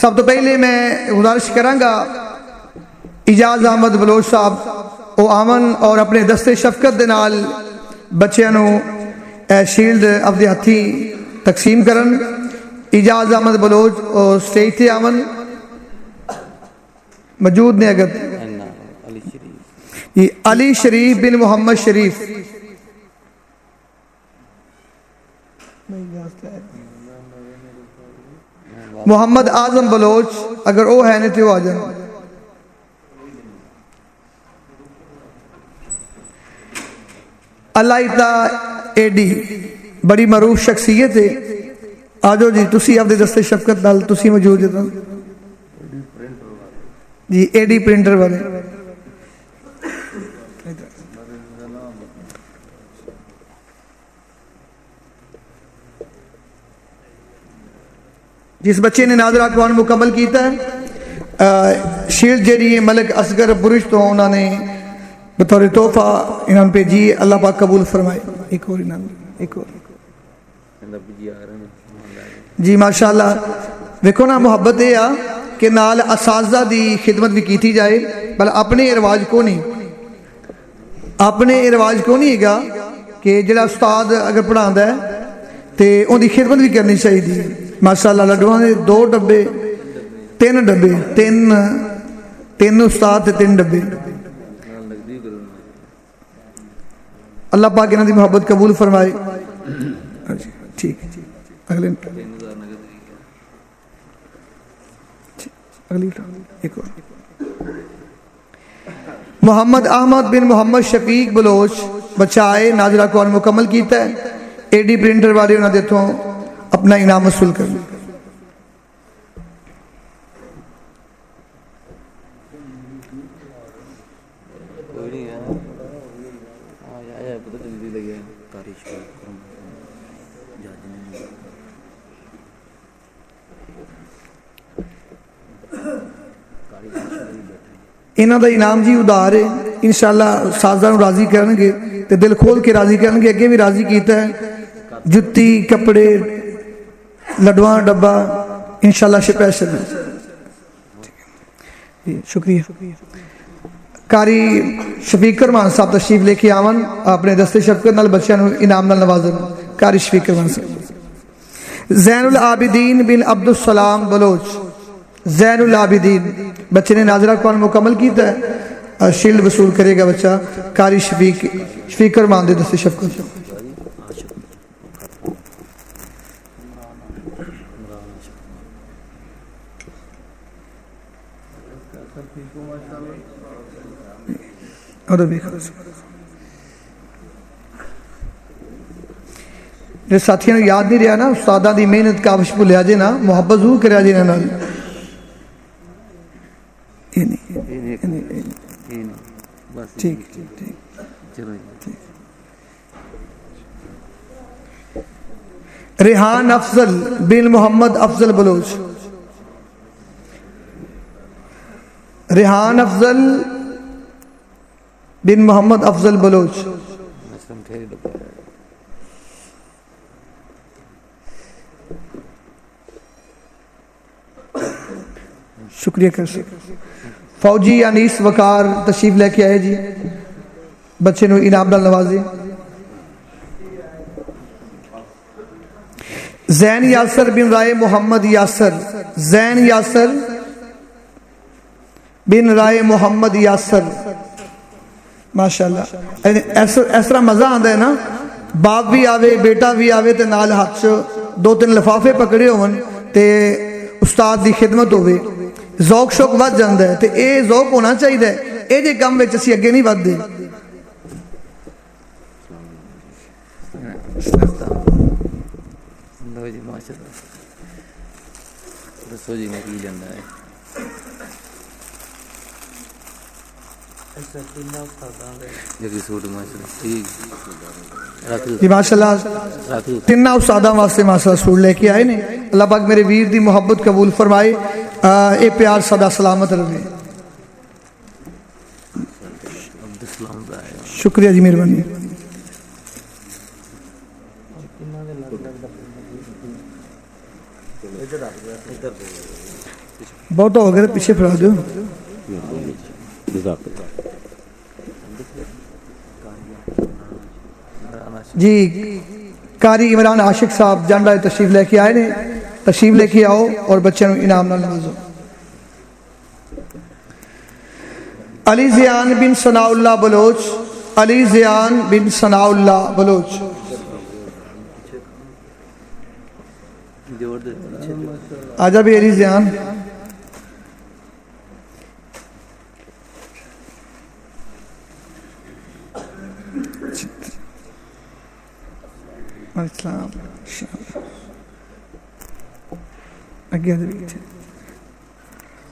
C: سب تو پہلے میں گزارش کرانگا، اجاز احمد بلوچ صاحب، او آمن اور اپنے دستے شفقت دے نال بچیاں نو اے شیلڈ اپنے ہتھی تقسیم کرن۔ اجاز احمد بلوچ اور سٹیج تے آمن موجود نے اگر یہ علی شریف بن محمد شریف محمد اعظم بلوچ اگر وہ ہے نہیں تو آ جائیں اللہ اتا اے ڈی بڑی معروف شخصیت ہے آجو جی تسی آپ دے دستے شفقت نال تسی موجود جتا جی اے ڈی پرنٹر والے جس بچے نے ناظرہ قرآن مکمل کیتا ہے شیر جیڑی ملک اصغر برش تو انہوں نے بطور توفہ انہوں پہ جی اللہ پاک قبول فرمائے۔ ایک اور انہوں ایک اور۔ جی ماشاءاللہ۔ ویکھو نا، محبت ہے کہ نال اساتذہ دی خدمت بھی کیتی جائے، بل اپنے رواج کو نہیں۔ اپنے رواج کو نہیں گا کہ جڑا استاد اگر پڑھاندا ہے، تے ان دی خدمت بھی کرنی چاہیے ماشاءاللہ لڈواں دے دو ڈبے، تین ڈبے، تین تین استاد تے تین ڈبے۔ اللہ پاک انہاں دی محبت قبول فرمائے۔ اچھا، ٹھیک، اگلے اگلی ایک اور۔ محمد احمد بن محمد شفیق بلوچ، بچائے، ناظرہ قرآن مکمل کیتا ہے۔ اے ڈی پرنٹر والے انہوں دیتوں اپنا انعام وصول کر لیں۔ انہاں دا انعام جی ادھار ہے، انشاءاللہ سازدہ نو راضی کرنگے تے دل کھول کے راضی کرنگے، اگے بھی راضی کیتا ہے۔ جتی، کپڑے لڈوان ڈبا انشاءاللہ شپیشل ہے جی، شکریہ۔ کاری شفیق کرمان صاحب تشریف لے کے آون، اپنے دستے شفقت نال بچیاں انعام نال نوازن۔ کاری شفیق کرمان صاحب۔ زین العابدین بن عبدالسلام بلوچ۔ زین العابدین بچے نے ناظرہ قرآن مکمل کیتا ہے۔ شیلڈ وصول کرے گا بچہ کاری شفیق شفیق کرمان دے دستے شفقت ساتھیوں یاد نہیں رہا نا استادہ دی محنت کا محبت ضرور کریا جے نا ٹھیک ٹھیک ریحان افضل بن محمد افضل بلوچ۔ ریحان افضل بن محمد افضل بلوچ. شکریہ کر سکتے فوجی یعنی انیس وقار تشریف لے کے آئے جی۔ بچے نو انعام نال نوازے۔ زین یاسر بن رائے محمد یاسر۔ زین یاسر بن رائے محمد یاسر۔ ماشاءاللہ ایسا مزہ آندا ہے نا باپ بھی آوے بیٹا بھی آوے تے نال ہاتھ چ دو تین لفافے پکڑے ہون تے استاد دی خدمت ہوئے زوک شوق ود جاندا ہے تے اے زوک ہونا چاہیے اے جے کم بے چسی اگے نہیں ودے
E: دے ماشاءاللہ دسو جی میں کی جاندا ہے
C: جی، تین واسطے ماشاء اللہ لے کے آئے اللہ پاک میرے ویر دی محبت قبول فرمائے۔ اے پیار سدا سلامت رہے۔ شکریہ جی مہربانی۔ بہت ہو گئے پیچھے پڑھا دو۔ جی کاری عمران عاشق صاحب جانڈا تشریف لے کے آئے نے۔ تشریف لے کے آؤ اور بچوں انعام نہ نوازو علی زیان بن سنا اللہ بلوچ۔ علی زیان بن سنا اللہ بلوچ۔ آجا بھی علی زیان السلام اگے آ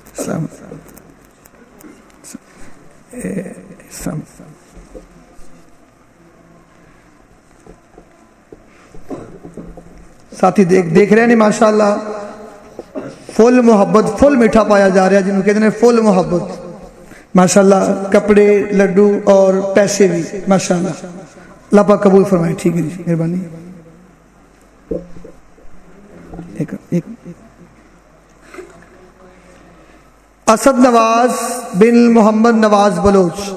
C: السلام السلام ساتھی دیکھ دیکھ رہے ہیں ماشاءاللہ فل محبت فل میٹھا پایا جا رہا ہے جنہوں کہتے ہیں فل محبت ماشاءاللہ کپڑے لڈو اور پیسے بھی ماشاءاللہ اللہ پاک قبول فرمائے ٹھیک ہے جی مہربانی ایک ایک اسد نواز بن محمد نواز بلوچ۔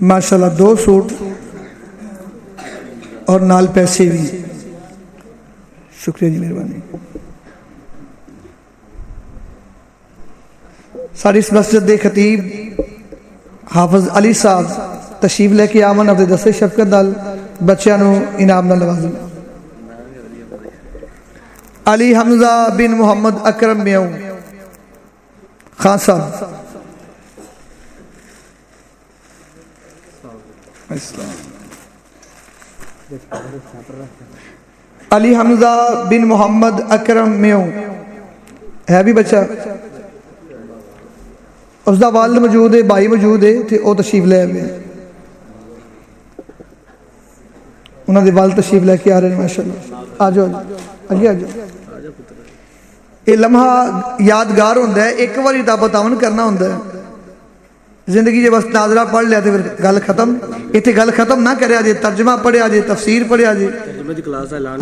C: ماشاءاللہ دو سوٹ۔ اور نال پیسے بھی۔ شکریہ جی مہربانی۔ ساری اس مسجد دے خطیب حافظ علی صاحب تشریف لے کے آمن، اپنے دستے شفقت دل بچیاں انعام نہ نوازن علی حمزہ بن محمد اکرم میوں خان صاحب۔ علی حمزہ بن محمد اکرم میوں ہے بھی بچہ اس دا والد موجود ہے بھائی موجود ہے تے او تشریف لے آئے انہوں دے والد تشریف لے کے آ رہے ہیں ماشاءاللہ آ جاؤ آگے آ جاؤ یہ لمحہ یادگار ہوندہ ہے ایک باری تا زندگی جے بس ناظرہ پڑھ لیا تے پھر گل ختم۔ ایتھے گل ختم نہ کریا جے ترجمہ پڑھیا جے تفسیر پڑھیا جے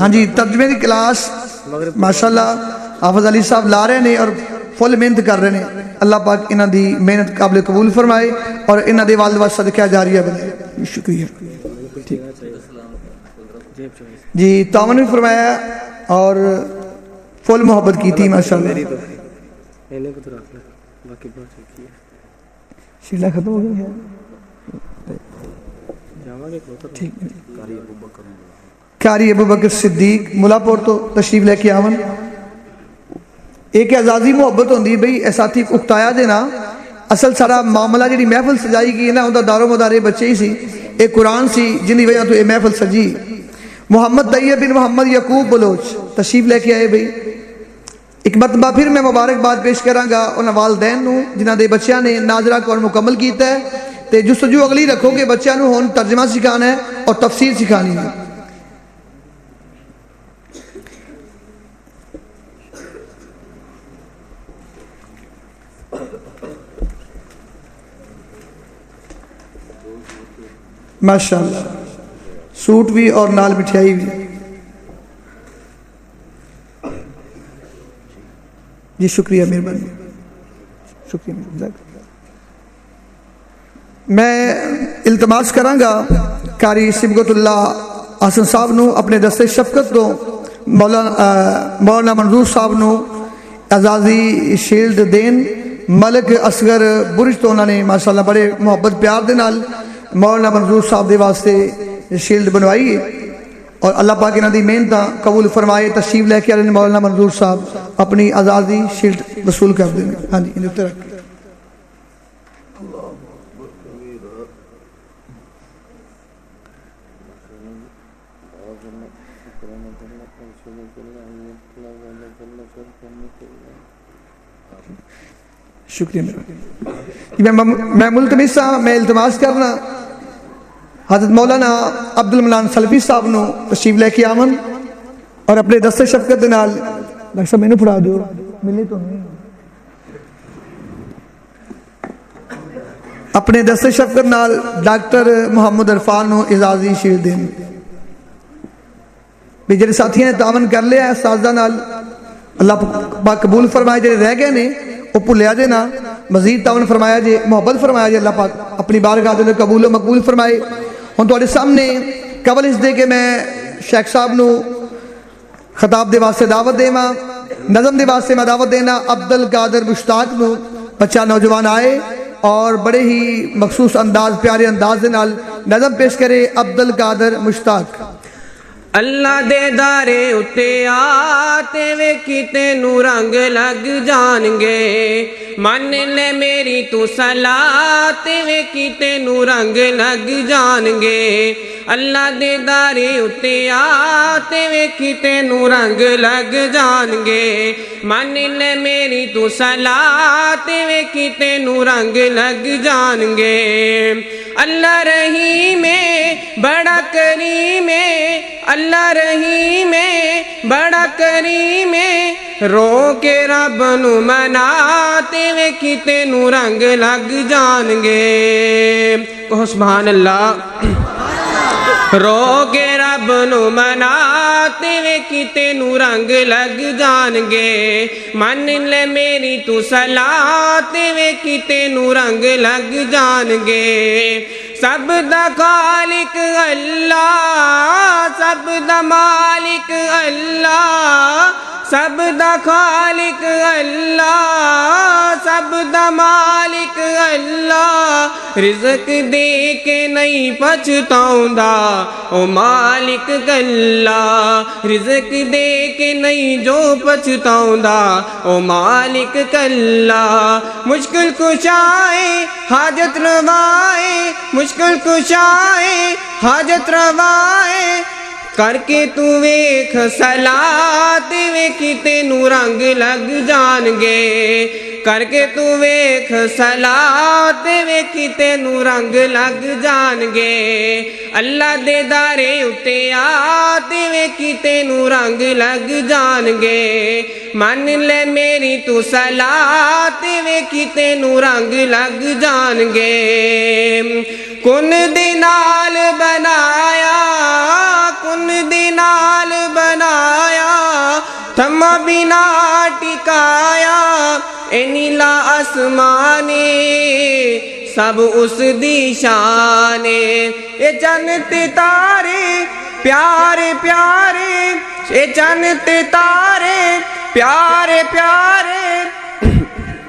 C: ہاں جی ترجمے دی کلاس ماشاءاللہ حافظ علی صاحب لا رہے نے اور فل محنت کر رہے ہیں اللہ پاک انہاں دی محنت قابل قبول فرمائے اور انہاں دے والد واسطے صدقہ جاریہ بنائے شکریہ۔ جی تعاون بھی فرمایا اور فل محبت کی تھی ماشاءاللہ سلسلہ ختم ہو گیا۔ ہے کاری ابو بکر صدیق، ملا پور تو تشریف لے کے آون۔ ایک اعزازی محبت ہوندی بھئی اساتھی اکتایا دینا اصل سارا معاملہ جی محفل سجائی گئی نا انہیں دارو مدارے بچے ہی سی۔ ایک قرآن سی جنہی وجہ تو اے محفل سجی۔ محمد طیب بن محمد یقوب بلوچ، تشریف لے کے آئے بھئی۔ ایک بتبہ پھر میں مبارک بات پیش کروں گا انہوں والدین والدین جنہ دے بچیاں نے ناجرہ کور مکمل کیتا ہے۔ تے جو سجو اگلی رکھو کہ بچیاں گے بچوں ترجمہ سکھانا ہے اور تفسیر سکھانی ہے۔ ماشاءاللہ، سوٹ بھی اور نال مٹھائی بھی۔ جی شکریہ مہربانی۔ شکریہ میں التماس کراں گا کاری سبقت اللہ حسن صاحب نو، اپنے دستے شفقت تو مولانا مولانا منظور صاحب نو آزادی شیلڈ دین، ملک اصغر برج تو انہوں نے ماشاءاللہ بڑے محبت، پیار دے نال مولانا منظور صاحب دے واسطے شیلڈ بنوائی۔ ہے اور اللہ پاک کی ندی محنت قبول فرمائے، تشریف لے کے علیہ مولانا منظور صاحب اپنی آزادی شیلڈ وصول کر دیں ہاں جی رکھ۔ شکریہ جی، میں ملتمس میں التماس کرنا حضرت مولانا عبد الملان سلفی صاحب نو تشریف لے کے آمن اور اپنے دست شفقت نال ڈاکٹر صاحب پڑھا دیو ملے تو نہیں۔ اپنے دست شفقت نال ڈاکٹر محمد عرفان نو اعزازی شیر دین۔ بھی جڑے ساتھیاں نے تعاون کر لیا ہے سازدہ نال، اللہ پاک قبول فرمائے، جڑے رہ گئے نے وہ بھولیا جے نہ مزید تعاون فرمایا جے، محبت فرمایا جے، اللہ پاک اپنی بارگاہ دے قبول و مقبول فرمائے۔ ہن تواڈے سامنے قبل اس دے کہ میں شیخ صاحب نو خطاب دے واسطے دعوت دیواں، نظم دے واسطے میں دعوت دینا عبد القادر مشتاق نو بچہ نوجوان آئے اور بڑے ہی مخصوص انداز، پیارے انداز دے نال نظم پیش کرے عبد القادر مشتاق۔
F: اللہ دے دارے اتے آتے وے کی تینو رنگ لگ جانگے من لے میری تو سلاتے وے کی تینو رنگ لگ جانگے اللہ دے دارے اتے آتے وے کی تینو رنگ لگ جانگے من لے میری تو سلاتے وے کی تینو رنگ لگ جانگے اللہ رحیم میں، بڑا کریم میں اللہ رحیم میں، بڑا کریم۔ رو کے رب نو منا وے کتے نو رنگ لگ جان گے۔ کہو سبحان اللہ۔ ਕੇ ਰੱਬ ਨੂੰ ਮਨਾ, ਤੇਵੇਂ ਕਿਤੇ ਨੂੰ ਰੰਗ ਲੱਗ ਜਾਣਗੇ। ਮੰਨ ਲੈ ਮੇਰੀ ਤੂੰ ਸਲਾਹ ਤੇ ਕਿਤੇ ਨੂੰ ਰੰਗ ਲੱਗ ਜਾਣਗੇ। سب دا خالق اللہ، سب دا مالک اللہ، سب دا خالق اللہ، سب دا مالک اللہ۔ رزق دے کے نہیں پچھتاؤں دا او مالک اللہ۔ رزق دے کے نہیں جو پچھتاؤں دا او مالک اللہ۔ مشکل خوش آئے حاجت روائے ਮੁਸ਼ਕਿਲ ਕੁਸ਼ਾਏ ਹਾਜਤ ਰਵਾਏ। ਕਰਕੇ ਤੂੰ ਵੇਖ ਸਲਾਤ ਵੇਖੀ ਤੈਨੂੰ ਰੰਗ ਲੱਗ ਜਾਣਗੇ। ਕਰਕੇ ਤੂੰ ਵੇਖ ਸਲਾਹ ਸਲਾਤ ਵੇਖੀ ਤੈਨੂੰ ਰੰਗ ਲੱਗ ਜਾਣਗੇ। ਅੱਲਾ ਦੇ ਦਾਰੇ ਉੱਤੇ ਆ ਤੇ ਵੇਖੀ ਤੈਨੂੰ ਰੰਗ ਲੱਗ ਜਾਣਗੇ। ਮੰਨ ਲੈ ਮੇਰੀ ਤੂੰ ਸਲਾਤ ਵੇਖੀ ਤੈਨੂੰ ਰੰਗ ਲੱਗ ਜਾਣਗੇ। ਕੁਨ ਦੇ ਨਾਲ ਬਣਾਇਆ, ਕੁਨ ਦੇ ਨਾਲ ਬਣਾਇਆ ਥਮਾ ਬਿਨਾ ਟਿਕਾਇਆ نیلا آسمانی، سب اس دی شان اے جنت تارے، پیارے پیارے۔ اے جنت تارے، پیارے پیارے۔